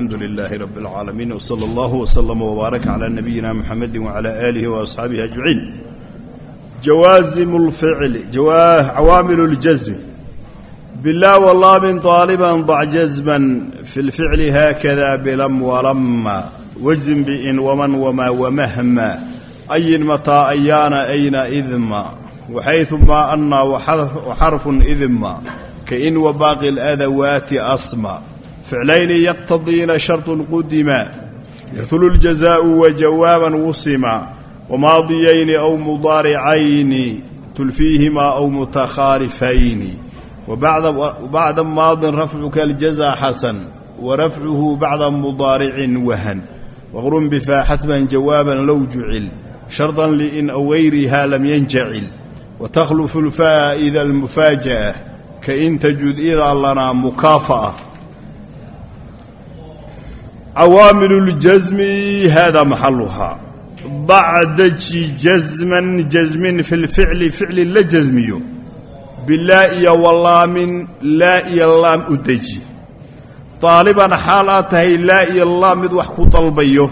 الحمد لله رب العالمين وصلى الله وسلم وبارك على نبينا محمد وعلى آله وأصحابه أجمعين جوازم الفعل جواه عوامل الجزم بالله والله من طالبا ضع جزما في الفعل هكذا بلم ولما واجزم بإن ومن وما ومهما أي متى أيان أين إذما وحيث ما أن وحرف إذما كإن وباقي الأذوات أصمى فعلين يقتضين شرط قدما يرثل الجزاء وجوابا وصما وماضيين أو مضارعين تلفيهما أو متخالفين وبعد, وبعد ماض رفعك الجزاء حسن ورفعه بعد مضارع وهن وغر بفا حتما جوابا لو جعل شرطا لإن أو غيرها لم ينجعل وتخلف الفاء cawaamil اljasmi hada maxaluhaa bacdaji jasman jasmin fi lficli ficli la jasmiyo bilaa iyo walaamin laa iyo laam u deji daaliban xaal aad tahay laa iyo laam mid wax ku dalbayo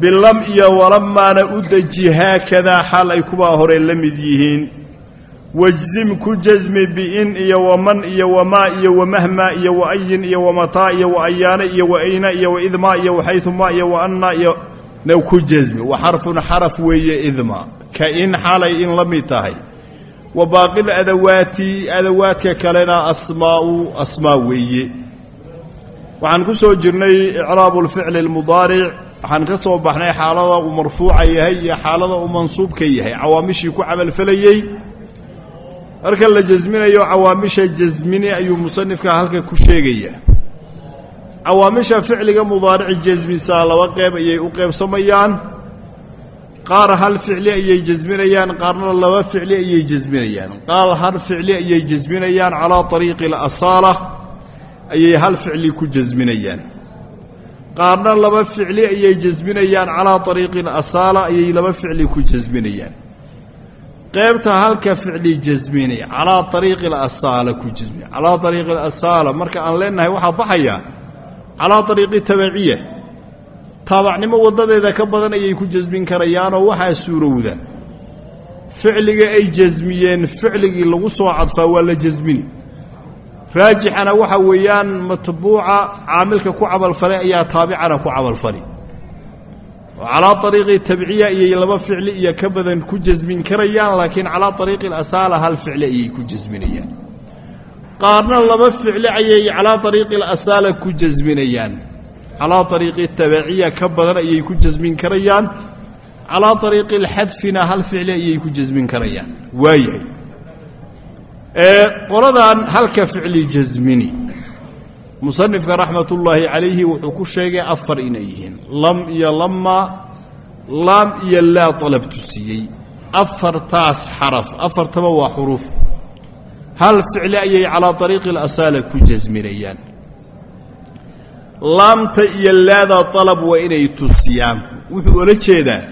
bilam iyo walamaana u deji haakadaa xaal ay kuwaa hore la mid yihiin wajzim ku jasmi biin iyo waman iyo wamaa iyo wamahmaa iyo waayin iyo wamataa iyo waayaane iyo waayna iyo waidmaa iyo waxayumaa iyo waanna iyo ku jasmi wa xarfun xaraf weeye idma ka in xalay in la mid tahay wa baaqil adawaati adawaadka kalena asmaau asmaa weeye waxaan ku soo jirnay icraabu lficli almudaaric waxaan ka soo baxnay xaalada uu marfuuca yahay iyo xaalada uu mansuubka yahay cawaamishii ku camalfalayey marka la jasminayo cawaamisha jasmini ayuu musanifka halka ku sheegaya. Cawaamisha ficliga mudaarici jasmisaa laba qeyb ayay u qeybsamayaan. Qaar hal ficli ayay jasminayaan qaarna laba ficli ayay jasminayaan. Qaar hal ficli ayay jasminayaan calaa ariiqi alasaala ayay hal ficli ku jasminayaan. Qaarna laba ficli ayay jasminayaan calaa ariiqi alasaala ayay laba ficli ku jasminayaan qaybta halka ficli jasmini calaa ariiqi alasaala ku jasmini calaa ariiqi alasaala marka aan leenahay waxaa baxaya calaa ariiqi tabaciya. Taabacnimo waddadeeda ka badan ayay ku jasmin karayaanoo waxaa suurowda. Ficliga ay jasmiyeen ficligii lagu soo cadfaa waa la jasmini. Raajixana waxa weeyaan matbuuca caamilka ku cabalfalay ayaa taabicana ku cabalfali oo calaa ariiqi tabciya ayay laba ficli iyo ka badan ku jasmin karayaan laakiin calaa ariiqi alasaala hal ficli ayay ku jasminayaan. Qaarna laba ficli ayay calaa ariiqi alasaala ku jasminayaan. Calaa ariiqi tabaciya ka badan ayay ku jasmin karayaan. Calaa ariiqi alxadfina hal ficli ayay ku jasmin karayaan. Waayahay qoladan halka ficli jasmini musanifka raxmatullaahi calayhi wuxuu ku sheegay afar inay yihiin. Lam iyo lama laam iyo laa dalab tusiyey afartaas xaraf afartaba waa xuruuf. Hal ficli ayay calaa ariiqi alasaala ku jasminayaan laamta iyo laada dalab waa inay tusiyaan. Wuxuu ola jeedaa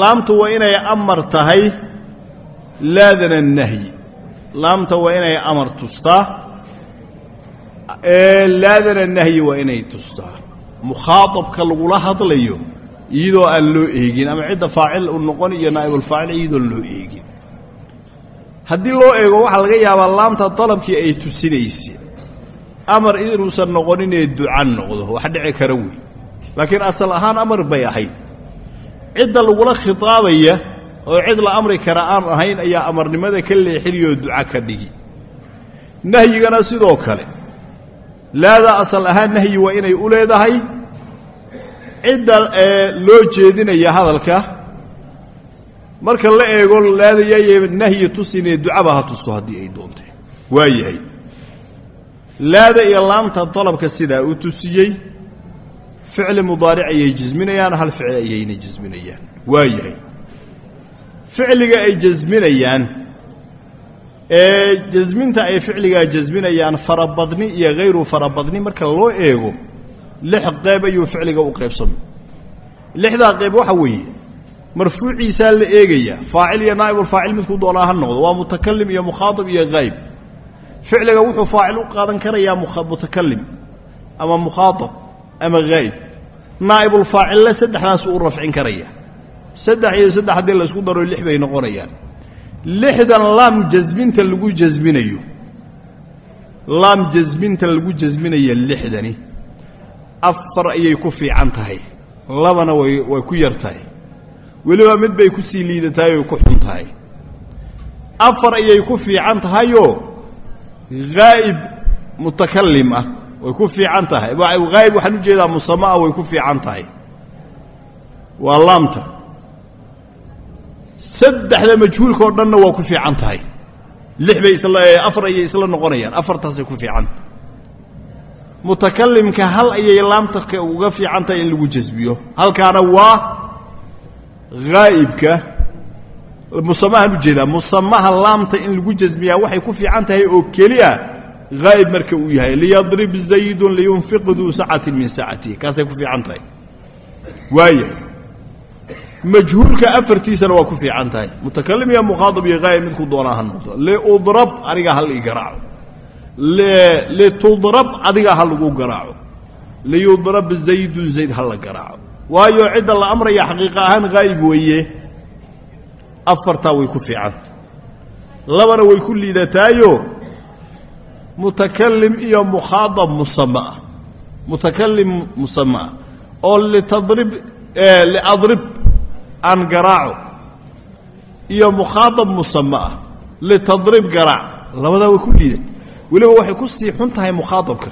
laamta waa inay amar tahay laadana nahyi laamta waa inay amar tustaa laadana nahyi waa inay tustaa. Mukhaaabka lagula hadlayo iyadoo aan loo eegin ama cidda faacil u noqon iyo naa'ibulfaacil iyadoon loo eegin. Haddii loo eego waxaa laga yaabaa laamta dalabkii ay tusinaysa amar inuusan noqoninee duca noqdo wax dhici kara wey. Laakiin asal ahaan amar bay ahayd. Cidda lagula khitaabaya oo cid la amri kara aan ahayn ayaa amarnimada ka leexinayoo duca ka dhigi. Nahyigana sidoo kale laada asal ahaan nahyi waa inay u leedahay. Cidda loo jeedinaya hadalka. Marka la eego laadayaye nahyi tusinee ducaba ha tusto haddii ay doontee waayahay laada iyo laamta dalabka sidaa uu tusiyey ficli mudaaric ayay jasminayaan hal ficli ayayna jasminayaan waayahay ficliga ay jasminayaan ee jasminta ay ficligaa jasminayaan farabadni iyo hayru farabadni marka loo eego lix qeyb ayuu ficliga u qaybsamay lixdaa qeyb waxa weeye marfuuciisaa la eegayaa faacil iyo naa'ibulfaacil midku doonaa ha noqdo waa mutakalim iyo mukhaatab iyo hayb ficliga wuxuu faacil u qaadan karayaa mutakalim ama mukhaatab ama haa'ib naa'ibulfaacille saddexdaas uu rafcin karaya. Saddex iyo saddex haddii la isku daro lix bay noqonayaan lixdan laam jasminta lagu jasminayo laam jasminta lagu jasminaya lixdani. Afar ayay ku fiican tahay. Labana way way ku yar tahay. Weliba mid bay ku sii liidatahay oy ku xun tahay. Afar ayay ku fiican tahayoo haa'ib mutakalim ah way ku fiican tahay. Haa'ib waxaan u jeedaa musama way ku fiican tahay. Waa laamta saddexda majhuulka oo dhanna waa ku fiican tahay. lix bay isla afar ayay isla noqonayaan. Afartaasay ku fiican. Mutakalimka hal ayay laamta uga fiican tahay in lagu jasbiyo. Halkaana waa haa'ibka musamahaan u jeedaa musamaha laamta in lagu jasmiyaa waxay ku fiican tahay oo keliya haa'ib marka uu yahay. Liyadrib zaydun liyunfiq duu sacatin min sacatihi kaasay ku fiican tahay. Waaya majhuulka afartiisana waa ku fiican tahay. Mutakalim iyo mukhaaab iyo haa'ib midku doonaa ha noqdo. Liudrab aniga hal ii garaaco. Litudrab adiga ha lagu garaaco. Liyudrab zaydun zayd ha la garaaco. Waayo cidda la amraya xaqiiqa ahaan haa'ib weeye. Afartaa way ku fiicanta labana way ku liidataayo. Mutakalim iyo mukhaadab musama ah mutakalim musama ah oo litadrib liadrib aan garaaco iyo mukhaadab musama ah litadrib garaac. Labadaa way ku liiday weliba waxay ku sii xun tahay mukhaadabka.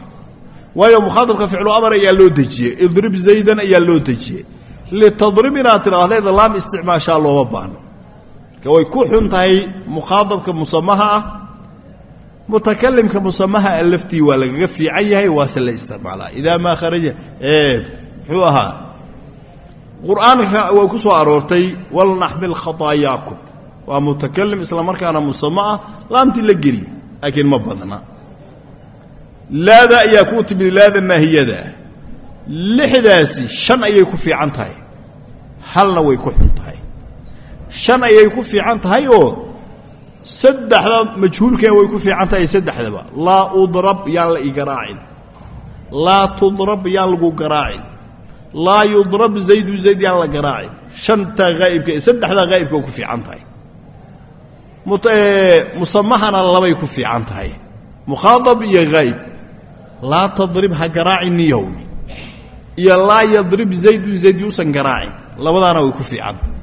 Waayo mukhaadabka ficlu amar ayaa loo dejiyey idrib zaydan ayaa loo dejiyey litadrib inaad tidhaahdeed laam isticmaashaa looma baahno marka way ku xun tahay mukhaadabka musamaha ah. Mutakalimka musamaha a laftii waa lagaga fiican yahay waase la isticmaalaa. Idaa maa kharaja muxuu ahaa qur'aanka way ku soo aroortay walnaxmil khataayaakum waa mutakalim isla markaana musama ah laamtii la geli laakiin ma badna. Laada ayaa kuu timid laada naahiyada lixdaasi shan ayay ku fiican tahay. Halna way ku xun tahay. Shan ayay ku fiican tahay oo saddexda majhuulkee way ku fiican tahay saddexdaba. Laa udrab yaan la ii garaacin laa tudrab yaan lagu garaacin laa yudrab zaydu zayd yaan la garaacin. Shantaa haa'ibka saddexdaa haa'ibka ku fiican tahay. Musamahana labay ku fiican tahay. Mukhaadab iyo haa'ib laa tadrib ha garaacin niyowni iyo laa yadrib zaydun zayd yuusan garaacin. Labadaana way ku fiican tahay.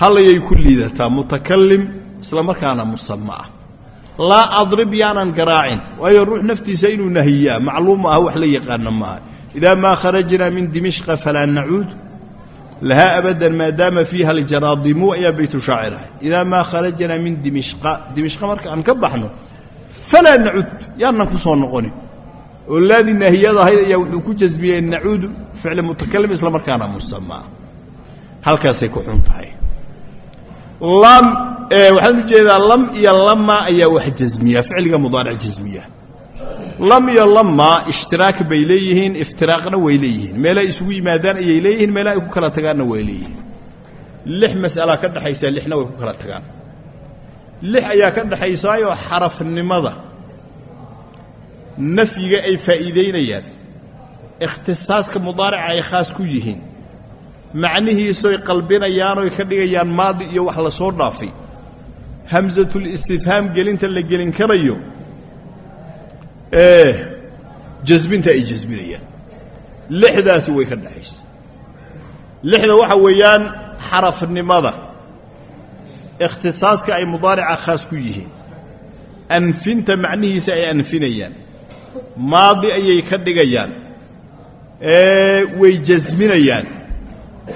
Halayay ku liidataa mutakalim isla markaana musama laa adrib yaanan garaacin. Waayo ruux naftiisa inuu nahiyaa macluum ah wax la yaqaana maaha idaa maa kharajnaa min dimishqa falaa nacuud lahaa abadan maadaama fiiha aljaraadimu ayaa baytu shaacir ahay idaa maa kharajnaa min dimishqa dimishqa marka aan ka baxno falaa nacuud yaanan ku soo noqonin oo laadii naahiyada ahayd ayaa wuxuu ku jasmiyey nacuudu ficli mutakalim isla markaana musamaa halkaasay ku xun tahay waxaan u jeedaa lam iyo lama ayaa wax jasmiya ficliga mudaaric jasmiya lam iyo lama ishtiraak bay leeyihiin iftiraaqna way leeyihiin. Meelay isugu yimaadaan ayay leeyihiin meela ay ku kala tagaanna way leeyihiin. Lix mas'alaa ka dhexaysa lixna way ku kala tagaan. Lix ayaa ka dhexaysaayoo xarafnimada. Nafyiga ay faa'iidaynayaan ikhtisaaska mudaarica ay khaas ku yihiin. Macnihiisoy qalbinayaanoy ka dhigayaan maadi iyo wax la soo dhaafay. Hamsatulistifhaam gelinta la gelin karayo jasbinta ay jasbinayaan. Lixdaasi way ka dhexaysa lixda waxa weeyaan xarafnimada. Ikhtisaaska ay mudaarica khaas ku yihiin. Anfinta macnihiisa ay anfinayaan. Maadi ayay ka dhigayaan. Way jasminayaan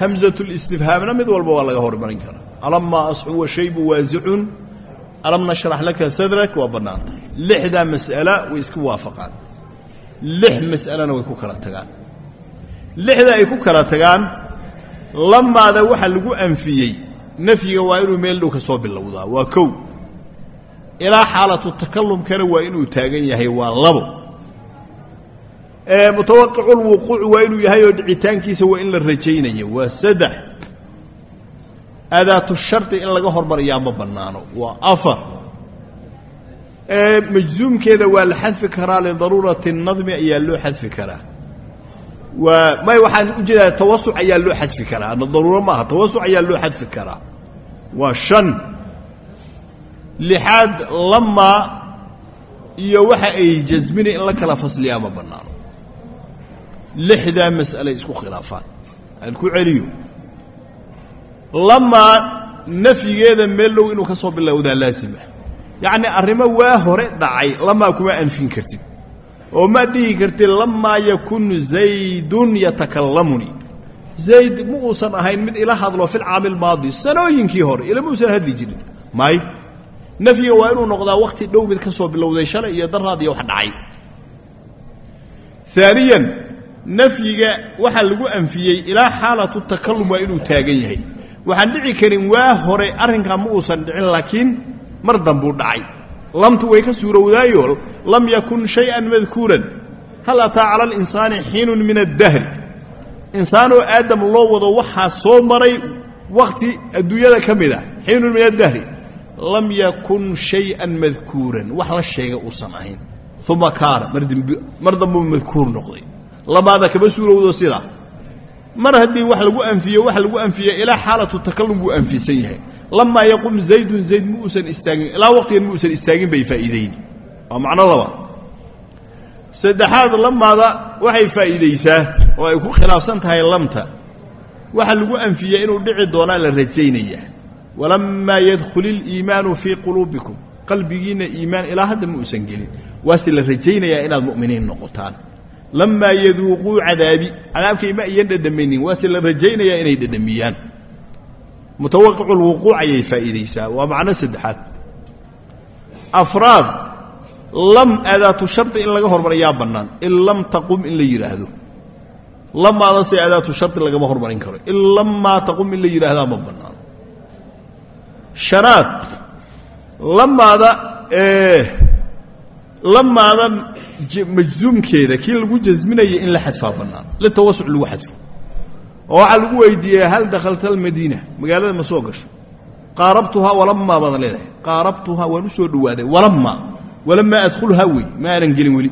hamsatulistifhaamna mid walba waa laga hormarin karaa. Alamaa asxu washaybu waasicun alam nashrax laka sadrak waa bannaan tahay lixdaa mas'ala way iska waafaqaan. Lix mas'alana way ku kala tagaan. Lixda ay ku kala tagaan lamaada waxa lagu anfiyey nafyiga waa inuu meel dhow ka soo bilowdaa waa kow. Ilaa xaalatu takalumkana waa inuu taagan yahay waa labo. Mutawaqiculwuquuc waa inuu yahay oo dhicitaankiisa waa in la rajaynayo waa saddex adaatu shardi in laga hormariyaa ma bannaano. Waa afar. Majzuumkeeda waa la xadfi karaa lidaruurati nadmi ayaa loo xadfi karaa. Waa may waxaan u jeedaa tawasuc ayaa loo xadfi karaa. Daruuro maaha tawasuc ayaa loo xadfi karaa. Waa shan. Lixaad lamaa iyo waxa ay jasmina in la kala fasliyaa bannaano. Lixdaa mas'alay isku khilaafaan. Aan ku celiyo lamaa nafyigeeda meel dhow inuu ka soo bilowdaa laasima yacnii arrimo waa hore dhacay lamaa kuma anfin kartid. Oo ma dhihi kartid lamaa yakun zaydun yatakallamunii zayd ma uusan ahayn mid ila hadlo fi lcaami almaadi sanooyinkii hore ila ma hadli jirin. May nafyiga waa inuu noqdaa wakhti dhow mid ka soo bilowday shalay iyo daraad iyo wax dhacay. Aaniyan nafyiga waxaa lagu anfiyey ilaa xaalatu takallum waa inuu taagan yahay waxaan dhici karin waa hore arrinkaa ma uusan dhicin laakiin mar dambuu dhacay. Lamtu way ka suurowdaayo lam yakun shay-an madkuuran hal ataa cala alinsaani xiinun min addahri insaanoo aadam loo wado waxaa soo maray wakhti adduunyada ka mid ah xiinun min addahri lam yakun shay-an madkuuran wax la sheega uusan ahayn. Uma kaana mar dambuu madkuur noqday. Lamaada kama suurowdo sidaa mar haddii wax lagu anfiyo wax lagu anfiye ilaa xaalatu takallum buu anfisan yahay. Lamaa yaqum zaydun zayd ma uusan istaagin ilaa waqtigan ma uusan istaagin bay faa'iidayni waa macno labaad. Saddexaad lamaada waxay faa'iidaysaa oo ay ku khilaafsan tahay lamta. Waxa lagu anfiye inuu dhici doonaa la rajaynaya walamaa yadkhul iliimaanu fii quluubikum. Qalbigiinna iimaan ilaa hadda ma uusan gelin. Waase la rajaynayaa inaad mu'miniin noqotaan lamaa yaduuquu cadaabi cadaabkay ma ayan dhedhamaynin waase la rajaynayaa inay dhedhamiyaan mutawaqicu lwuquuc ayay faa'iidaysaa waa macno saddexaad afraad lam aadaatu shardi in laga hormariyaa bannaan in lam taqum in la yidhaahdo lamaadase aadaatu shardi lagama hormarin karo in lamaa taqum in la yidhaahdaa ma bannaano shanaad lamaada lamaadan majzuumkeeda kii lagu jasminaya in la xadfaa bannaan litawasuc lagu xadfo. Oo waxaa lagu weydiiyey hal dakhalta almadiina? Magaalada ma soo gasho. Qaarabtuhaa walamaa baad leedahay. Qaarabtuhaa waan u soo dhowaaday walamaa walamaa adkhulhaa wey ma aanan gelin weli.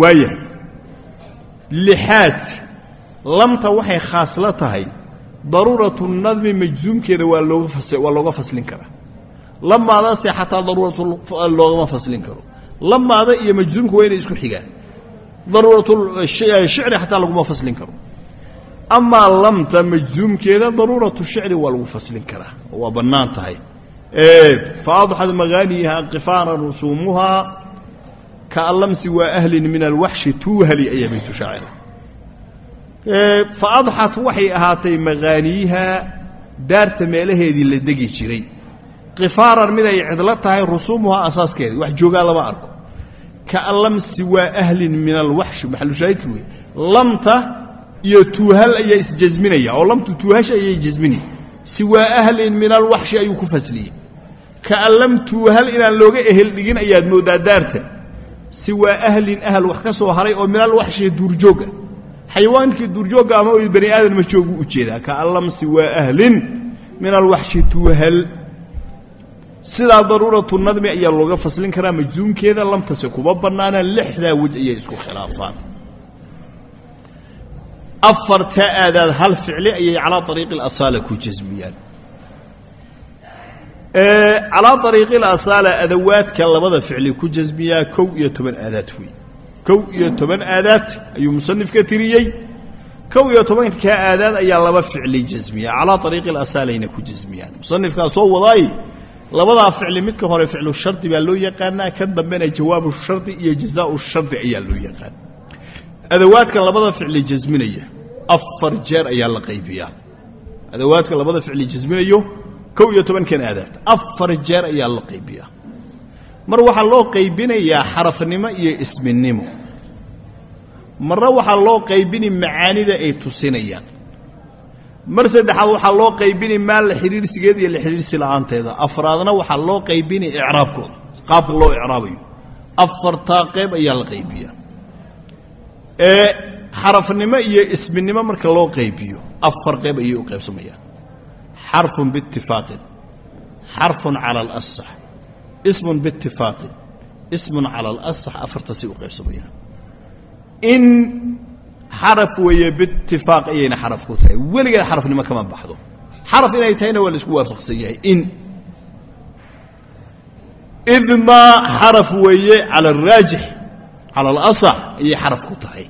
Waayahay. Lixaad. Lamta waxay khaas la tahay daruuratu nadmi majzuumkeeda waa looga faslin karaa lamaadaase xataa daruuratu loogama faslin karo. Lamaada iyo majzuumka waa inay isku xigaan. Daruuratshicri xataa laguma faslin karo. Amaa lamta majzuumkeeda daruuratu shicri waa lagu faslin karaa. Waa bannaan tahay. Faadxad magaaniha qifaana rusuumuhaa kaalamsi waa ahlin min alwaxshi tuuhali ayaa baytu shaacira. Faadxat waxay ahaatay magaaniiha daarta meelaheedii la degi jiray qifaaran mid ay cidlo tahay rusuumuhaa asaaskeedii wax joogaa lama arko. Kaalamsi waa ahlin min alwaxshi maxalushaahidka wey lamta iyo tuuhal ayaa isjasminaya oo lamtu tuuhasha ayay jasminaya siwaa ahlin min alwaxshi ayuu ku fasliyey. Kaan lam tuuhal inaan looga ehel dhigin ayaad mooddaa daarta. Siwaa ahlin ahl wax ka soo haray oo min alwaxshi duurjoogga. Xayawaankii duurjoogga ama bani aadan ma joogu u jeedaa. Kaan lam siwaa ahlin min alwaxshi tuuhal sidaa daruuratu nadmi ayaa looga faslin karaa majzuumkeeda lamtase kuma bannaana lixdaa wej ayay isku khilaafaan. Afartaa aadaad hal ficli ayay calaa ariiqi alasaala ku jasmiyaan calaa ariiqi alasaala adawaadka labada ficli ku jasmiyaa kow iyo toban aadaad wey kow iyo toban aadaad ayuu musanifka tiriyey. Kow iyo tobankaa aadaad ayaa laba ficli jasmiya calaa ariiqi alasaalayna ku jasmiyaan musanifkaa soo wadaay labadaa ficli midka hore ficlu shardi baa loo yaqaanaa kan dambena jawaabu shardi iyo jazaau shardi ayaa loo yaqaan. Adawaadka labada ficli jasminaya afar jeer ayaa la qaybiyaa. Adawaadka labada ficli jasminayo kow iyo tobankan aadaad afar jeer ayaa la qaybiyaa. Mar waxaa loo qaybinayaa xarafnimo iyo isminimo. Marna waxaa loo qaybini macaanida ay tusinayaan mar saddexaad waxaa loo qaybini maal la xidhiirsigeed iyo la xidhiirsi la'aanteeda. Afraadna waxaa loo qaybini icraabkooda qaabka loo icraabayo afartaa qayb ayaa la qaybiyaa. Ee xarafnimo iyo isminimo marka loo qaybiyo afar qayb ayay u qaybsamayaan. Xarfun biitifaaqin xarfun cala alasax ismun biitifaaqi ismun cala alasax afartasay u qaybsamayaan xaraf weeye biitifaaq ayayna xaraf ku tahay. Weligeed xarafnimo kama baxdo. Xaraf inay tahayna waa la isku waafaqsan yahay. In idmaa xaraf weeye cala araajix cala alasax ayay xaraf ku tahay.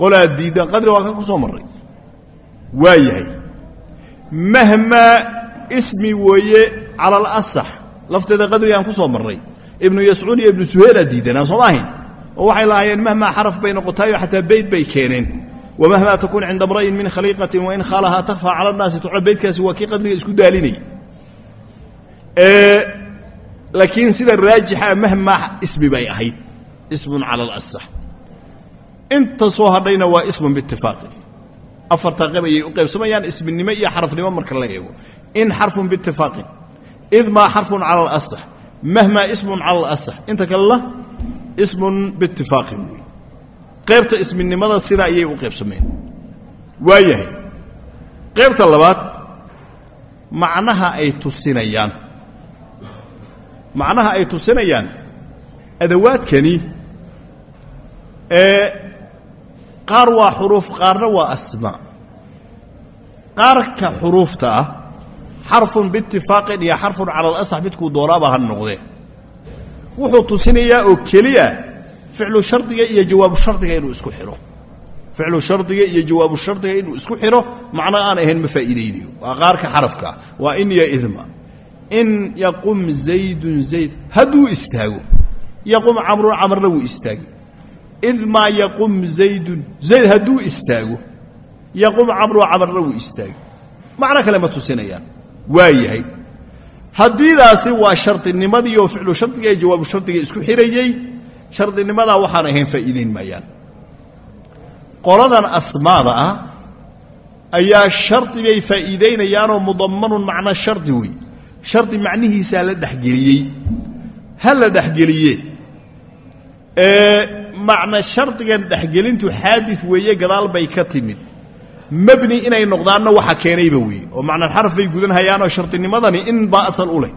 Qolaa diidan qadri waa kan ku soo marray. Waa yahay. Mahmaa ismi weeye cala alasax lafteeda qadrigaan ku soo marray. Ibnu yascuud iyo ibnu suheelaa diidanaa sooma ahayn oo waxay lahaayeen mahmaa xaraf bay noqotaayo xataa beyd bay keeneen. Wamahmaa takun cinda mra'in min khaliiqatin wain khaalahaa takfaa cala annaasi tuco beydkaasi waa kii qadriga isku daalinayay laakiin sida raajixa mahmaa ismi bay ahayd. Ismun cala alasax inta soo hadhayna waa ismun biitifaaqi afartaa qayb ayay u qaybsamayaan isminimo iyo xarafnimo marka la eego. In xarfun biitifaaqin idmaa xarfun cala alasax mahmaa ismun cala alasax inta kalena ismun biitifaaqin wey qaybta isminimada sidaa ayay u qaybsameen. Waa yahay qaybta labaad macnaha ay tusinayaan. Macnaha ay tusinayaan adawaadkani ee qaar waa xuruuf qaarna waa asmaa qaarka xuruufta ah xarfun biitifaaqin iyo xarfun cala alasax midkuu doonaaba ha noqdee wuxuu tusinayaa oo keliya ficlu shardiga iyo jawaabu shardiga inuu isku xidho ficlu shardiga iyo jawaabu shardiga inuu isku xidho macno aan ahayn ma faa'iidaynayo. Waa qaarka xarafkaa waa in iyo idma in yaqum zaydun zayd hadduu istaago yaqum camrun camarna wuu istaagi. Idmaa yaqum zaydun zayd hadduu istaago yaqum camru camarna wuu istaagi. Macno kale ma tusinayaan. Waa yahay haddiidaasi waa shardinimadii oo ficlu shardiga iyo jawaabu shardiga isku xidhayey shardinimadaa waxaan ahayn faa'iidayn maayaan. Qoladan asmaada ah ayaa shardi bay faa'iidaynayaanoo mudammanun macna shardi wey shardi macnihiisaa la dhexgeliyey. Ha la dhexgeliye. Macna shardigan dhexgelintu xaadid weeye gadaal bay ka timid mebni inay noqdaanna waxa keenayba weeye. oo macnalxaraf bay gudanhayaanoo shardinimadani in baa asal u leh.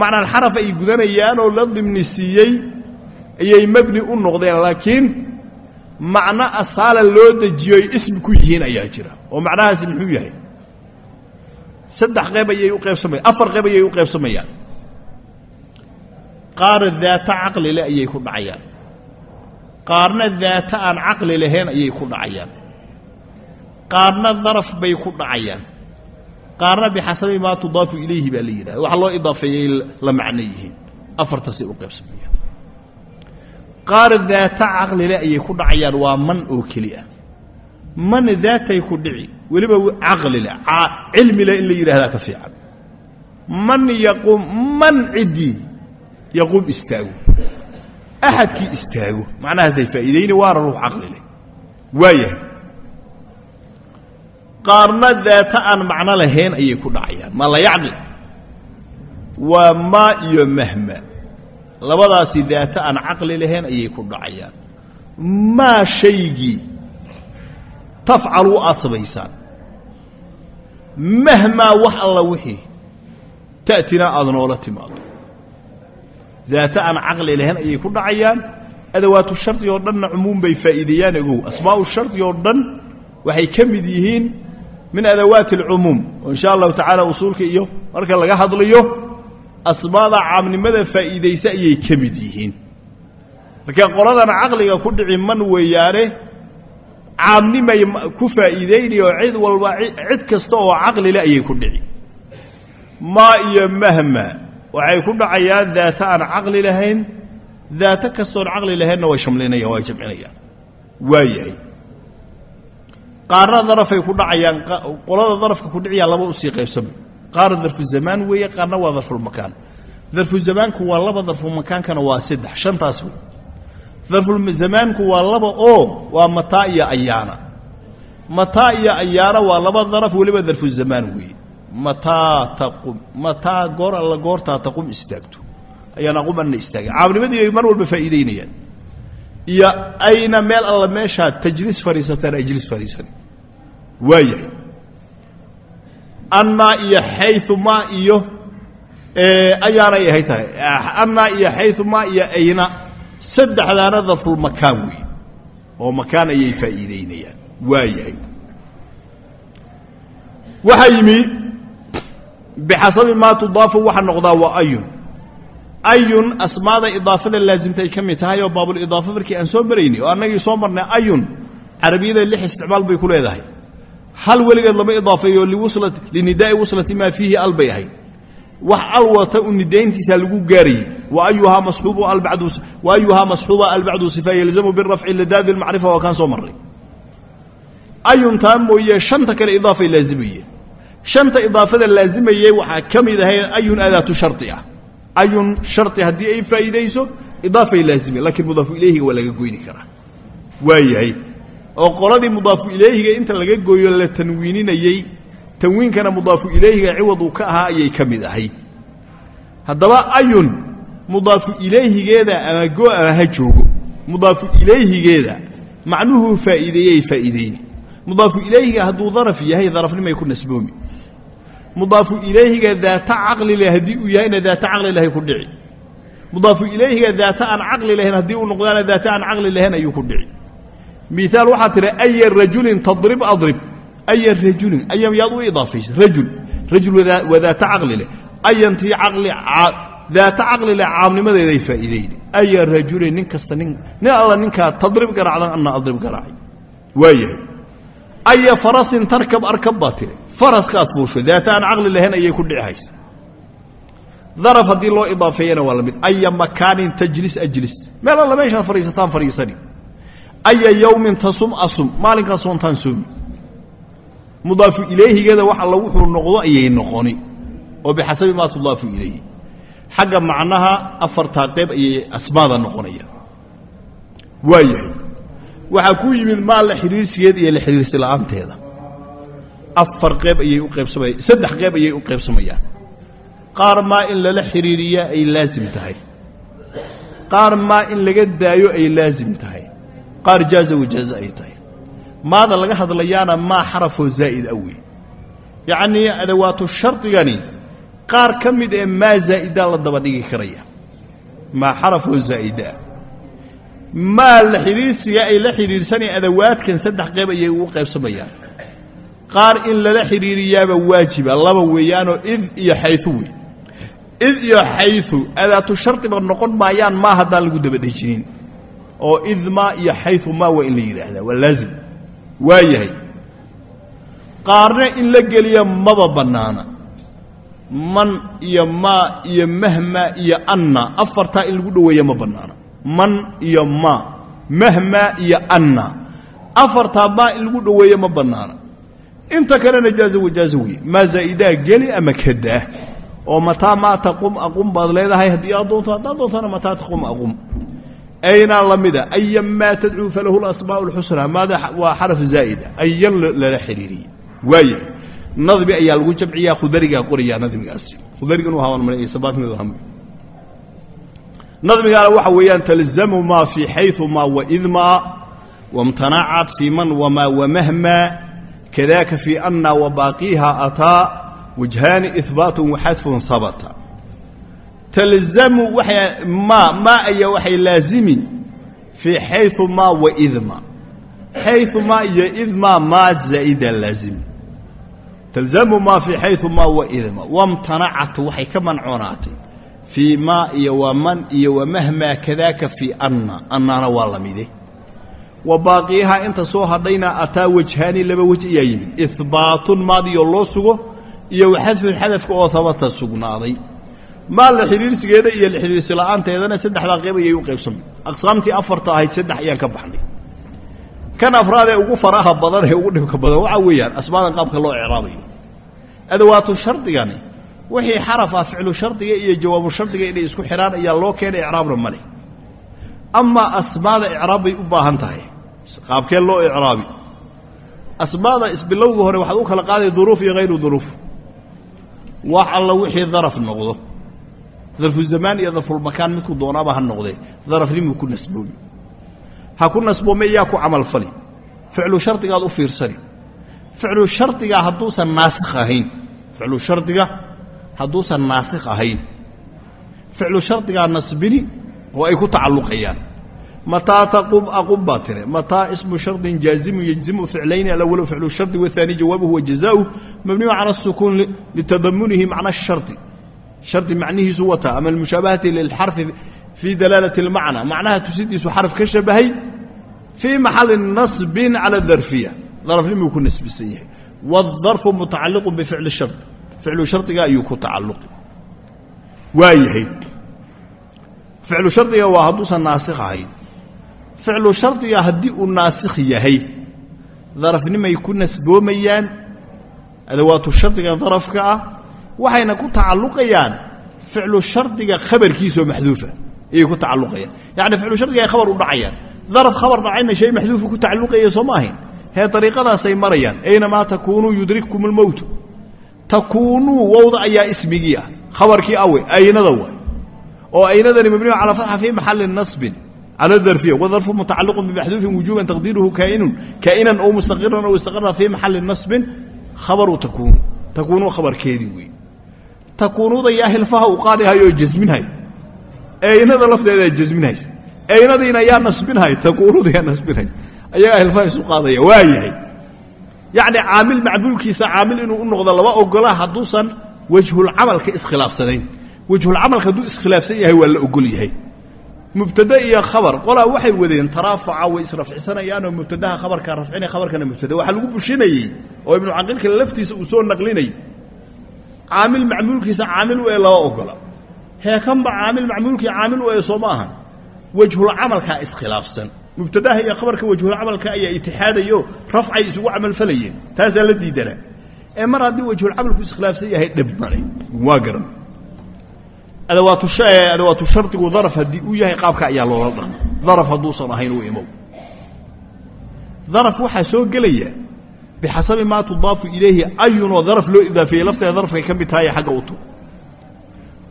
Macnalxaraf ay gudanayaanoo la dimni siiyey ayay mebni u noqdeen laakiin macno asaala loo dejiyo ay ismi ku yihiin ayaa jira. oo macnahaasi muxuu yahay? Saddex qayb ayay u qaybsamayaan. Afar qayb ayay u qaybsamayaan. Qaar daata caqli leh ayay ku dhacayaan. Qaarna daata aan caqli lahayn ayay ku dhacayaan qaarna daraf bay ku dhacayaan. Qaarna bixasabi maa tudaafu ilayhi baa la yidhahda waxa loo idaafeeyey la macno yihiin. Afartaasay u qaybsamayaan qaar daata caqlile ayay ku dhacayaan waa man oo keli ah. Man daatay ku dhici weliba caqlile cilmile in la yidhahdaa ka fiican. Man yaquum man ciddii yaquum istaago. Axadkii istaago macnahaasay faa'iidayni waana ruux caqli leh. Waayahay qaarna daata aan macno lahayn ayay ku dhacayaan. Ma la yacqil waa maa iyo mahma. Labadaasi daata aan caqli lahayn ayay ku dhacayaan. Maa shaygii tafcalu aad samaysaan mahmaa wax alla wixii ta'tinaa aada noola timaado. Daata aan caqli lahayn ayay ku dhacayaan. Adawaatu shardi oo dhanna cumuum bay faa'iideeyaan ogow asmaa'u shardi oo dhan waxay ka mid yihiin min adawaati alcumuum oo insha allahu tacaala usuulka iyo marka laga hadlayo asmaada caamnimada faa'iidaysa ayay ka mid yihiin. Marka qoladan caqliga ku dhici man weeyaane caamnimay ku faa'iidaynayo cid walba cid kasta oo caqlile ayay ku dhici. Maa iyo mahma waxay ku dhacayaan daata aan caqli lahayn daato kastoon caqli lahaynna way shamlinayaan way jamcinayaan waa yahay qaarna darafay ku dhacayaan qolada darafka ku dhiciyaa laba u sii qaybsamay qaarna darfu zamaan weeye qaarna waa darfulmakaan darfuzamaanku waa laba darfulmakaankana waa saddex shantaas wey. Darfulzamaanku waa laba oo waa mataa iyo ayaana. Mataa iyo ayaana waa laba daraf weliba darfuzamaan weeye. Mataa taqum mataa goor alla goortaa taqum istaagto. Ayaan aqum anna istaagay. Caamnimadii ay mar walba faa'iidaynayaan iyo ayna meel alla meeshaa tajliis fadhiisataan ajlis fadhiisan waa yahay annaa iyo xayu maa iyo ayaanay ahay tahay. Anna iyo xayuma iyo ayna. Saddexdaana darfulmakaan weeye oo makaan ayay faa'iideynayaan. Waa yahay waxaa yimi bixasabi maa tudaafu waxa noqdaa waa ayun ayun asmaada idaafada laasimta ay ka mid tahay oo baabulidaafa markii aan soo maraynay oo annagii soo marnay ayun carabiyada lix isticmaal bay ku leedahay. Hal weligeed lama idaafeeyo linidaa'i wuslati maa fiihi al bay ahayd. Wax al wata u nidayntiisa lagu gaarayey wa ayuhaa masxuuba albacdu sifa yalzamu birafci lidaadi lmacrifa waa kaan soo marray. Ayuntaa mooye shanta kale idaafay laazimayeen shanta idaafada laazimayey waxaa ka mid ahayd ayun adaatu sharti ah ayun sharti haddii ay faa'iidayso idaafay laazimeen lakiin mudaafu ilayhiga waa laga goyni karaa. Waa yahay. Oo qoladii mudaafu ilayhiga inta laga gooyo la tanwiininayey tanwiinkana mudaafu ilayhiga ciwad uu ka ahaa ayay ka mid ahayd haddaba ayun mudaafu ilayhigeeda ama go ama ha joogo. Mudaafu ilayhigeeda macnuhuu faa'iideeyey faa'iideyni. Mudaafu ilayhiga hadduu daraf yahay darafnimay ku nasboomi mudaafu ilayhiga daata caqli leh haddii uu yahayna daata caqli lehay ku dhici. Mudaafu ilayhiga daata aan caqli lahayn haddii uu noqdaana daata aan caqli lahayn ayuu ku dhici. Miaal waxaa tidhi aya rajulin tadrib adrib. Aya rajulin aya yaad u idaafaysa? Rajul rajul waa daata caqli leh. Ayantii caqli daata caqli leh caamnimadeeday faa'iideyni aya rajulin nin kasta nin nin alla ninkaa tadrib garaacdan anna adrib garaacay. Waa yahay. Aya farasin tarkab arkab baa tiri faraskaad fuusho daata aan caqli lahayn ayay ku dhici haysa. Daraf haddii loo idaafeeyana waa la mid. Aya makaanin tajlis ajlis. Meel alla meeshaad fadhiisataan fadhiisani. Aya yowmin tasum asum. Maalinkaa soontaan soomi. Mudaafu ilayhigeeda wax alla wuxuu noqdo ayay noqoni. Oo bixasabi maa tudaafu ilayhi. Xagga macnaha afartaa qayb ayay asmaada noqonayaan waa yahay waxaa ku yimid maa la xidhiirsigeed iyo la xidhiirsi la'aanteeda afar qayb ayay u qaybsamaya saddex qayb ayay u qaybsamayaan. Qaar maa in lala xidhiiriyaa ay laasim tahay. Qaar maa in laga daayo ay laasim tahay. Qaar jaaza wajaaza ay tahay. Maada laga hadlayaana maa xarafoo zaa'id a wey yacnii adawaatu shardigani qaar ka mid ee maa zaa'idaa la daba dhigi karaya. Maa xarafoo zaa'idaa maa la xidhiirsiga ay la xidhiirsanaya adawaadkan saddex qayb ayay ugu qaybsamayaan qaar in lala xidhiiriyaaba waajiba laba weeyaanoo id iyo xayu wey. Id iyo xayu adaatu shardiba noqon maayaan maa haddaan lagu daba dhejinin oo id maa iyo xayu maa waa in la yidhaahdaa waa laazim waa yahay. Qaarna in la geliya maba bannaana. Man iyo maa iyo mahma iyo anna afartaa in lagu dhoweeya ma bannaana. Man iyo maa mahma iyo anna. Afartaa maa in lagu dhoweeya ma bannaana inta kalena jaaza wajaaza weeye maa zaa'idaa geli ama kadaa oo mataa maa taqum aqum baad leedahay haddii aad doonto haddaad doontana mataa taqum aqum aynaa la mida ayan maa tadcuu falahu lasmaa'u اlxusnaa maada waa xaraf zaa'ida ayan lala xidhiiriyey waayahay nadmi ayaa lagu jamciyaa khudarigaa qorayaa nadmigaasi khudarigan u habanmana sabaatmeedu ham nadmigaana waxa weeyaan talzamu maa fii xayu maa waidmaa wamtanacat fii man wamaa wamahma kadaaka fii anna wabaaqiiha ataa wajhaani ihbaatun waxadfun habata talzamu maa maa ayaa waxay laazimi fii xayu maa waidma xayu maa iyo idmaa maa zaa'ida laazimi talzamu maa fii xayu maa waidma wamtanacat waxay ka mancoonaatay fii maa iyo waman iyo wamahmaa kadaaka fii anna annana waa la mide wa baaqiyahaa inta soo hadhayna ataa wajhaani laba wej ayaa yimid. Ihbaatun maadiyo loo sugo iyo waxadfun xadafka oo habata sugnaaday. Maa la xidhiirsigeeda iyo la xidhiirsi la'aanteedana saddexdaa qayb ayay u qaybsamay aqsaamtii afarta ahayd saddex ayaan ka baxnay. Kan afraad ee ugu faraha badan ee ugu dhibka badan waxaa weeyaan asmaadan qaabka loo icraabayo. Adawaatu shardigani wixii xaraf ah ficlu shardiga iyo jawaabu shardiga inay isku xidhaan ayaa loo keenay icraabna ma leh. Amaa asmaada icraab bay u baahan tahay qaabkee loo icraabi. Asmaada isbilowga hore waxaad u kala qaaday duruuf iyo hayru duruuf. Wax alla wixii daraf noqdo. Darfu zamaan iyo darfulmakaan midku doonaaba ha noqdee. Darafnimuu ku nasboomi ha ku nasboome iyaa ku camalfali ficlu shardigaad u fiirsani. Ficlu shardiga hadduusan naasikh ahayn. Ficlu shardiga hadduusan naasikh ahayn. Ficlu shardigaa nasbini oo ay ku tacalluqayaan mataa taqub aqub baa tire mataa ismu shardin jaazimu yajzimu ficlayni alawalu ficlu shardi wahaani jawaabuhu wajazaauhu mabniyu cala asukuun litadamunihi macna shardi. Shardi macnihiisu wataa ama almushaabahati lilxarfi fii dalaalati اlmacna macnaha tusidiisu xarf ka shabahay fii maxali nasbin cala darfiya darafnimuu ku nasbisan yahay. Wاdarfu mutacaliqu bificli shard. Ficlu shardiga ayuu ku tacalluqi. Waa yahay. Ficlu shardiga waa hadduusan naasikh ahayn ficlu shardiga haddii uu naasikh yahay. Darafnimay ku nasboomayaan adawaatu shardiga darafka ah waxayna ku tacalluqayaan ficlu shardiga khabarkiisaoo maxduufa. Ayay ku tacalluqayaan. Yacni ficlu shardiga ay khabar u dhacayaan. Daraf khabar dhacayna shay maxduufu ku tacalluqaya soo ma ahayn. Hee dariiqadaasay marayaan. Aynamaa takuunuu yudrikkum almowtu takuunuu wowda ayaa ismigii ah. Khabarkii awe aynada waay. Oo aynadani mabniyu cala fatxa fii maxali nasbin cala darfiya wadarfu mutacalliqun bimaxduufin wujuban taqdiiruhu kaainun. Kaa'inan oo mustaqiran oo istaqara fii maxali nasbin khabaru takuunu. Takuunu khabarkeedii wey takuunuuda yaa hilfaha u qaadihay oo jasminhay aynada lafteedaa jasminhays aynadiina yaa nasbinhay takuunuda yaa nasbinhays ayagaa hilfaha isu qaadaya. Waa yahay. Yacni caamil macmuulkiisa caamil inuu u noqdo laba ogola hadduusan wejhulcamalka iskhilaafsanayn. Wejhulcamalka hadduu iskhilaafsan yahay waa la ogol yahay mubtade iyo khabar. Qolaa waxay wadeen taraafuca way israfcisanayaanoo mubtadaha khabarkaa rafcinay khabarkana mubtada. Waxaa lagu bushinayey oo ibnu caqiilka laftiisa uu soo naqlinayay caamil macmuulkiisa caamil u ee laba ogola. Heekanba caamil macmuulkii caamil u ee soo ma ahan. Wejhulcamalkaa iskhilaafsan. Mubtadaha iyo khabarka wejhulcamalka ayaa itixaadayo rafcay isugu camalfalayeen taasaa la diidanaa. Ee mar haddii wejhulcamalku iskhilaafsan yahay dhib male waa garan adawaatu shardigu daraf haddii uu yahay qaabka ayaa loola dhaqma daraf hadduusan ahayn u imow. Daraf waxaa soo gelaya bixasabi maa tudaafu ilayhi ayunoo daraf loo idaafeeyey lafteeda darafkay ka mid tahay xagga u tug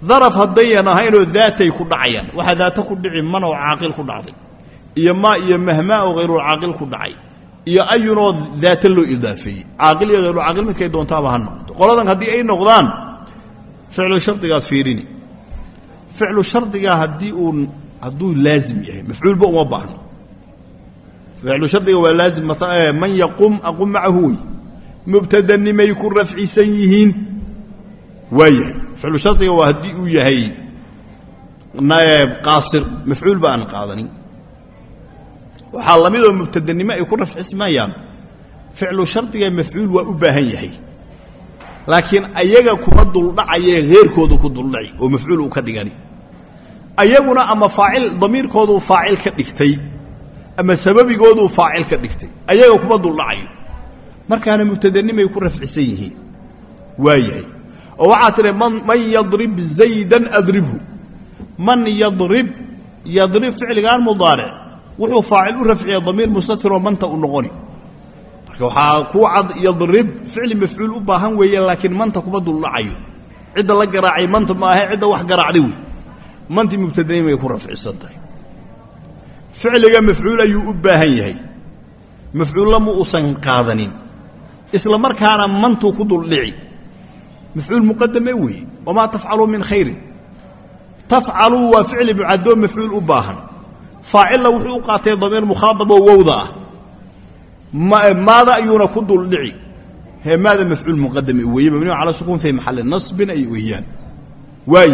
daraf haddayan daatay ku dhacayaan. Waxaa daata ku dhici manoo caaqil ku dhacday. Iyo maa iyo mahmaa oo hayrulcaaqil ku dhacay. Iyo ayunoo daata loo idaafeeyey caaqil iyo hayrulcaaqil midkay doontaaba ha noqoto. Qoladan haddii ay noqdaan ficlu shardigaad fiirini ficlu shardigaa haddii uu hadduu laazim yahay mafcuulba uma baahno ficlu shardiga waa laazim man yaqum aqum macahu wey mubtadanimay ku rafcisan yihiin waa yahay ficlu shardiga waa haddii uu yahay qaasir mafcuul ba aan qaadanin waxaa la midoo mubtadanimo ay ku rafcismayaan ficlu shardiga mafcuul waa u baahan yahay laakiin ayaga kuma duldhacayee heerkoodu ku duldhaci oo mafcuul uu ka dhigani. Ayaguna ama faacil damiirkooduu faacil ka dhigtay ama sababigooduu faacil ka dhigtay ayaga kuma duldhacayo. Markaana mubtadanimay ku rafcisan yihiin waa yahay oo waxaa tihi man yadrib zaydan adribhu. Man yadrib yadrib ficligaan mudaaric. Wuxuu faacil u rafciya damiir mustatiroo manta u noqoni waxaa kuu cad yadrib ficli mafcuul u baahan weeye laakiin manta kuma duldhacayo cidda la garaacay manta maahe cidda wax garaacday wey mantii mubtadanimay ku rafcisan tahay ficliga mafcuul ayuu u baahan yahay. Mafcuulla ma uusan qaadanin. Isla markaana mantuu ku duldhici mafcuul muqadame weeye. Wamaa tafcaluu min khayrin. Tafcaluu waa ficli mucadoo mafcuul u baahan. Faacilna wuxuu u qaatay damiir mukhaadaboo wowda ah maada ayuuna ku duldhici maada mafcuul muqadame weeye mabniyu cala sukuun fii maxalli nasbin ay weeyaan. Waa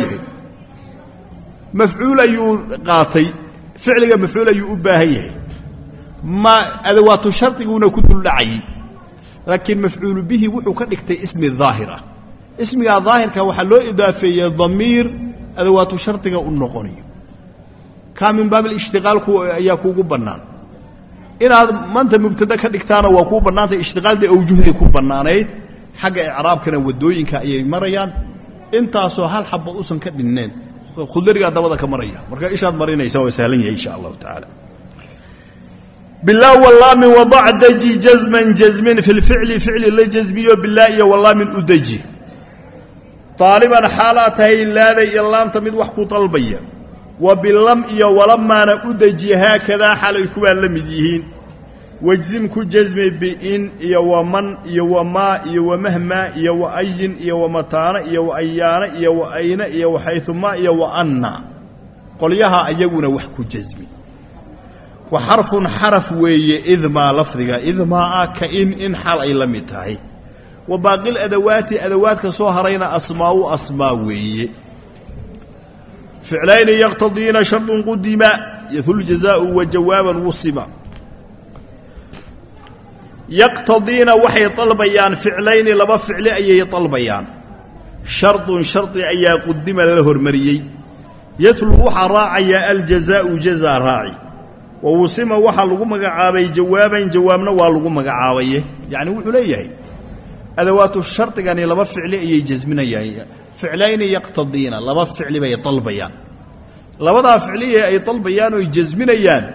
mafcuul ayuu qaatay ficliga mafcuul ayuu u baahan yahay. Ma adawaatu shardiguna ku duldhacayey laakiin mafcuulu bihi wuxuu ka dhigtay ismi daahir ah ismigaa daahirka waxaa loo idaafeeyey damiir adawaatu shardiga u noqonayo. Kaa min baab alishtiqaalku ayaa kuugu bannaan inaad manta mubtada ka dhigtaana waa kuu bannaantay ishtiqaalda awjuhdii ku bannaanayd xagga icraabkana waddooyinka ayay marayaan. Intaasoo hal xaba usan ka dhinneen. Khudarigaa dabada ka maraya. Marka ishaad marinaysa waa sahlan yahay insha allahu tacaala. Bilaa walaamin wadac deji jazman jazmin fi lficli ficli la jazmiyo bilaa iyo walaamin u deji daaliban xaalaa tahay laada iyo laamta mid wax ku dalbaya wa bilam iyo walamaana u deji haakadaa xalay kuwaa la mid yihiin. Wajzim ku jasmi biin iyo wa man iyo wa maa iyo wa mahmaa iyo wa ayin iyo wa mataana iyo wa ayaana iyo wa ayna iyo wa xayumaa iyo wa anna. Qolyaha ayaguna wax ku jasmi wa xarfun xaraf weeye idmaa lafdiga idmaa ah ka in in xal ay la mid tahay. Wa baaqil adawaati adawaadka soo harayna asmaau asmaa weeye ficlayni yaqtadiina shardun qudima yahul jazaau wa jawaaban wusima yaqtadiina waxay dalbayaan ficlayni laba ficli ayay dalbayaan shardun shardi ayaa qudima la hormariyey yatlu waxaa raacayaa aljazaau jazaa raaci wa wusima waxaa lagu magacaabay jawaaban jawaabna waa lagu magacaabaye yacni wuxuu leeyahay adawaatu shardigani laba ficli ayay jasminayaan ficlayni yaqtadiina laba ficli bay dalbayaan labadaa ficliye ay dalbayaan oy jasminayaan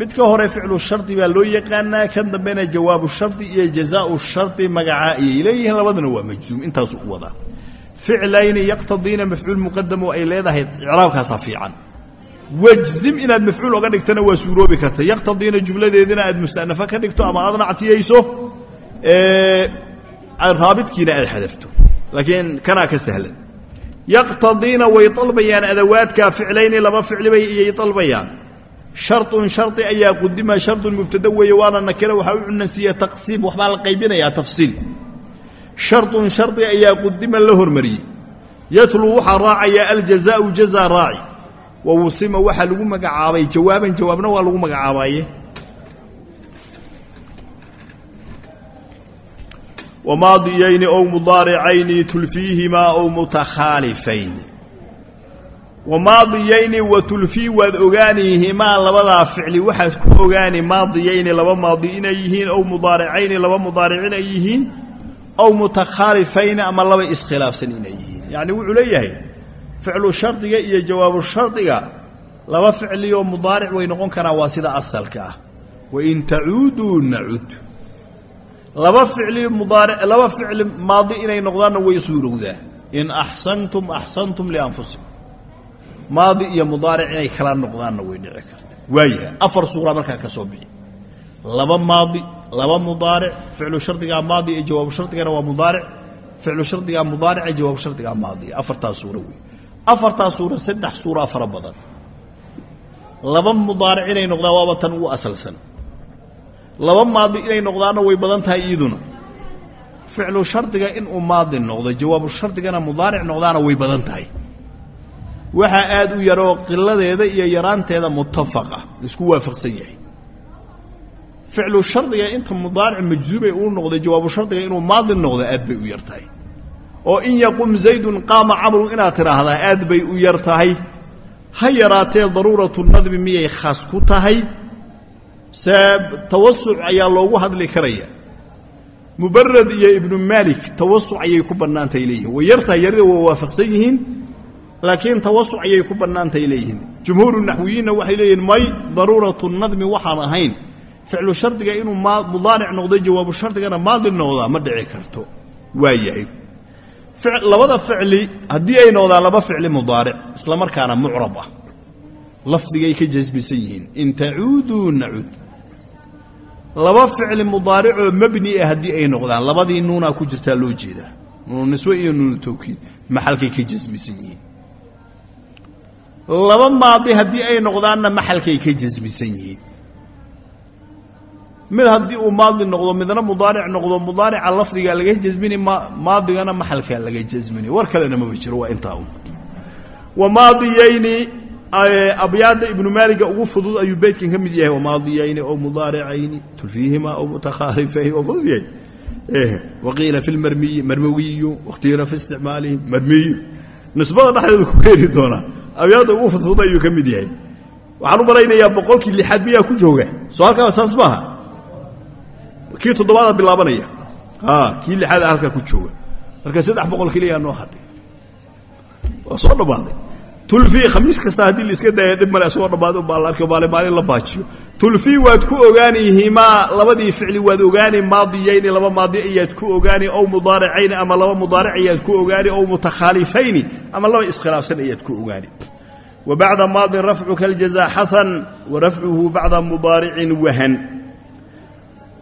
mid hore ficlu shardi baa loo yaqaanaa kan dambena jawaabu shardi iyo jazaau shardi magacaa ayay leeyihiin labaduna waa majzuum intaasu u wadaa ficlayni yaqtadiina mafcuul muqadamo ay leedahay icraabkaasaa fiican wajzim inaad mafcuul oga dhigtana waa suuroobi karta yaqtadiina jumladeedina aad musta'nafo ka dhigto ama aad nactiyayso raabidkiina aad xadafto. Laakiin kanaa ka sahlan. Yaqtadiina way dalbayaan adawaadka ficlayni laba ficlibay iyay dalbayaan. Shardun shardi ayaa qudima shardun mubtada weeye waana nakira waxaa u cunansiiya taqsiim waxbaa la qaybinayaa tafsiil. Shardun shardi ayaa qudima la hormariyey. Yatluu waxaa raacayaa aljazaau jazaa raaci. Wa wusima waxaa lagu magacaabay jawaaban jawaabna waa lagu magacaabaye wamaadiyayni ow mudaaricayni tulfiihimaa ow mutakhaalifayni wamaadiyayni wa tulfii waad ogaanihimaa labadaa ficli waxaad ku ogaani maadiyayni laba maadi inay yihiin ow mudaaricayni laba mudaaric inay yihiin ow mutakhaalifayni ama laba iskhilaafsan inay yihiin yacni wuxuu leeyahay ficlu shardiga iyo jawaabu shardiga laba ficlioo mudaaric way noqon karaan waa sida asalka ah wain tacuuduu nacud laba ficli mudaaric laba ficli maadi inay noqdaanna way suurowdaa in axsantum axsantum lianfusikum maadi iyo mudaaric inay kala noqdaanna way dhici karta. Waayahay afar suura markaa ka soo bixi. Laba maadi laba mudaaric ficlu shardigaa maadi iyo jawaabu shardigana waa mudaaric. Ficlu shardigaa mudaarica jawaabu shardigaa maadiya afartaas suuro wey afartaas suura saddex suuraa fara badan. Laba mudaaric inay noqdaan waaba tan ugu asalsan laba maadi inay noqdaanna way badan tahay iyaduna ficlu shardiga inuu maadi noqdo jawaabu shardigana mudaaric noqdaana way badan tahay. Waxaa aad u yaroo qiladeeda iyo yaraanteeda mutafaqa isku waafaqsan yahay. ficlu shardiga inta mudaaric majzuubay uu noqday jawaabu shardiga inuu maadi noqdo aad bay u yar tahay. oo in yaqum zaydun qaama camrun inaad tidhaahdaa aad bay u yar tahay. Ha yaraatee daruuratu nadmi miyay khaas ku tahay tawasuc ayaa loogu hadli karaya. Mubarad iyo ibnu maalik tawasuc ayay ku bannaantahay leeyihiin way yartahay yarida waa waafaqsan yihiin laakiin tawasuc ayay ku bannaantahay leeyihiin. Jumhuuru naxwiyiinna waxay leeyihiin may daruuratu nadmi waxaan ahayn. Ficlu shardiga inuu mudaaric noqdo jawaabu shardigana maadi noqdaa ma dhici karto. Waa labada ficli haddii ay noqdaan laba ficli mudaaric isla markaana mucrab ah. Lafdigay ka jasbisan yihiin. In tacuuduu nacud laba ficli mudaaricoo mabni ah haddii ay noqdaan labadii nuunaa ku jirtaa loo jeedaa. Nuunu niswe iyo nuunu tawkiid maxalkay ka jasmisan yihiin. Laba maadi haddii ay noqdaanna maxalkay ka jasmisan yihiin. Mid haddii uu maadi noqdo midna mudaaric noqdo mudaarica lafdigaa laga jasmini maadigana maxalkaa laga jasmini. War kalena maba jiro waa intaa un. Wamaadiyayni abyaadda ibnu maaliga ugu fudud ayuu beydkan ka mid yahay wamaadiyayni oo mudaaricayni tulfiihimaa oo mutakhaalifayni waa fudud yahay waqiila fi lmarmiyi marmawiyu wakhtira fi isticmaalihi marmiyu nisbada dhexdeedu ku keeni doonaa abyaadda ugu fudfud ayuu ka mid yahay. Waxaan u malaynayaa boqolkii lixaad miyaa ku jooga. Soo halkaa saas maaha. Kii toddobaada bilaabanaya. Kii lixaada halkaa ku jooga. Marka saddex boqol keliyaa noo hadhay waa soo dhammaaday tulfii khamiis kasta haddii la iska daaya dhib male asagoo dhammaada ubaa la arko maalin maalin la baajiyo. Tulfii waad ku ogaanihimaa labadii ficli waad ogaani maadiyayni laba maadi ayaad ku ogaani ow mudaaricayni ama laba mudaaric ayaad ku ogaani ow mutakhaalifayni ama laba iskhilaafsan ayaad ku ogaani. Wa bacda maadin rafcuka aljazaa xasan wa rafcuhu bacda mudaaricin wahan.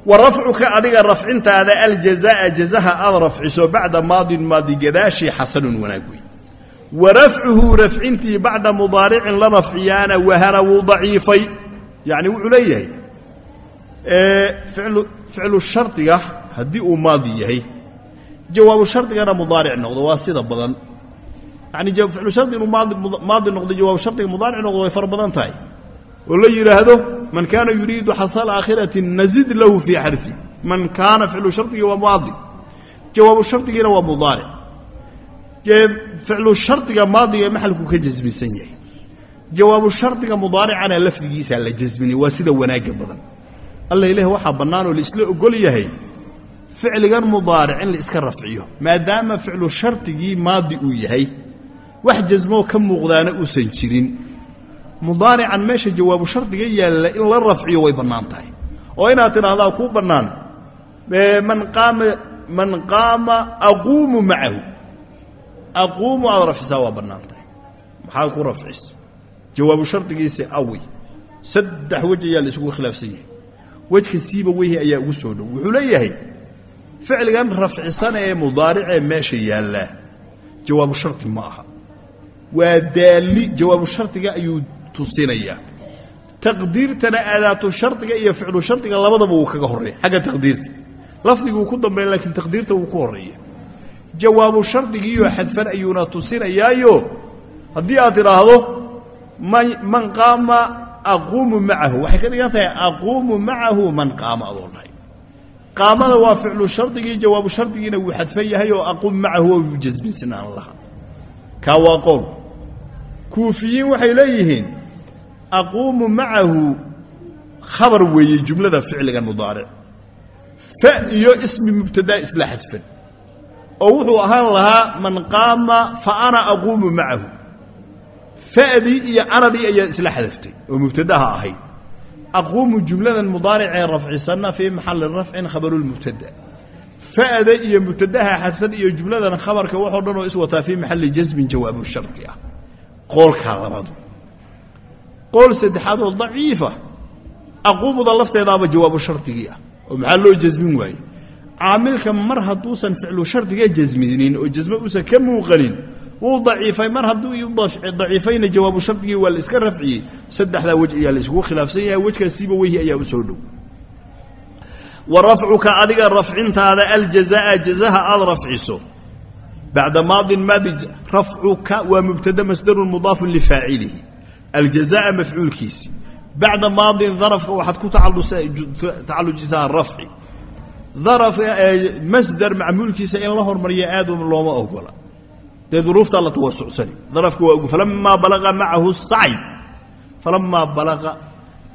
Wa rafcuka adiga rafcintaada aljazaa'a jazaha aad rafciso bacda maadin maadi gadaashii xasanun wanaag wey wa rafcuhu rafcintii bacda mudaaricin la rafciyaana wahana wuu daciifay yacni wuxuu leeyahay ficlu shardiga haddii uu maadi yahay jawaabu shardigana mudaaric noqdo waa sida badan yani ficlu shardi inuu maadi noqdo jawaabu shardiga mudaaric noqdo way fara badan tahay oo la yidhaahdo man kaana yuriidu xasa alaakhirati nazid lahu fii xarfi man kaana ficlu shardigii waa maadi jawaabu shardigiina waa mudaaric ficlu shardiga maadiga maxalku ka jasmisan yahay. Jawaabu shardiga mudaaricana lafdigiisaa la jasminay waa sida wanaagga badan. Alla ilaah waxaa bannaan oo laisla ogol yahay ficligan mudaaric in la iska rafciyo maadaama ficlu shardigii maadi uu yahay. Wax jasmoo ka muuqdaana uusan jirin. Mudaarican meesha jawaabu shardiga yaalla in la rafciyo way bannaan tahay. Oo inaad tidhaahdaa kuu bannaan man qaama man qaama aquumu macahu aquumu aad rafcisaa waa bannaan tahay maxaad ku rafcisa jawaabu shardigiisa awi saddex wej ayaa la isugu khilaafsan yahay wejka siiba weyhi ayaa ugu soo dhow wuxuu leeyahay ficligan rafcisana ee mudaaricee meesha yaallaa jawaabu shardi ma aha waa daalli jawaabu shardiga ayuu tusinayaa taqdiirtana aadaatu shardiga iyo ficlu shardiga labadaba wuu kaga horreeya xagga taqdiirta lafdiguu ku dambeeya laakiin taqdiirta wuu ku horreeya jawaabu shardigiioo xadfan ayuuna tusinayaayo? Haddii aad tidhaahdo man qaama aquumu macahu. Waxay ka dhigan tahay aquumu macahu man qaama adoo dhahay. Qaamada waa ficlu shardigii jawaabu shardigiina wuu xadfan yahay oo aquum macahu oo jasminsanaan laha kaa waa qowl. Kuufiyiin waxay leeyihiin aquumu macahu khabar weeye jumlada ficligan mudaaric. Fa iyo ismi mubtadaa isla xadfan oo wuxuu ahaan lahaa man qaama fa ana aquumu macahu. Fa'dii iyo anadii ayaa isla xadaftay oo mubtadaha ahayd. Aquumu jumladan mudaaricee rafcisanna fii maxalli rafcin khabarulmubtada fa'da iyo mubtadaha xadfan iyo jumladan khabarka waxoo dhan oo iswataa fii maxalli jasmin jawaabu shardi ah. Qoolkaa labadu qool saddexaad oo daciifa aquumuda lafteedaaba jawaabu shardigii ah oo maxaa loo jasmin waaye caamilka mar hadduusan ficlu shardiga jasminin oo jasmo uusan ka muuqanin wuu daciifay. Mar hadduu daciifayna jawaabu shardigii waa la iska rafciyey. Saddexdaa wej ayaa la khilaafsan yahay. Wejkaasiiba weyhi ayaa u soo dhow. Wa rafcuka adiga rafcintaada aljazaa jazaha aad rafciso. Bacda maadin maadi rafcuka waa mubtada masdarun mudaafun lifaacilihi. Aljazaa mafcuulkiisi. Bacda maadin darafka waxaad ku tacallujisaa rafci masdar macmuulkiisa in la hormariya aad looma ogola. Dee duruuftaa la tawasucsani darafka waa falamaa balaqa macahu sacy falamaa balaqa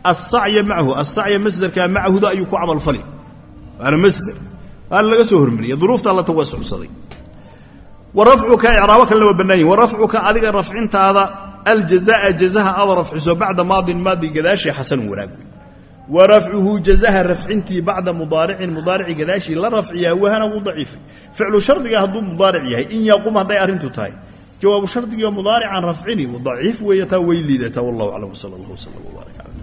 asacya macahu. Asacya masdarkaa macahuda ayuu ku camalfali waana masder waana laga soo hormariyay duruuftaa la tawasucsaday wa icraabo kalena waa bannaan yihiin adiga rafcintaada aljazaa jazaha aad rafciso bacda maadin maadi gadaashii xasanun wanaag wey wa rafcuhu jazaha rafcintii bacda mudaaricin mudaarici gadaashii la rafciyaa wahana wuu daciifay. Ficlu shardiga hadduu mudaaric yahay in yaqum hadday arrintu tahay. Jawaabu shardigiio mudaarican rafcini daciif weeye taa way liidataa wallahu aclam wsala allah wslam wbaarak cala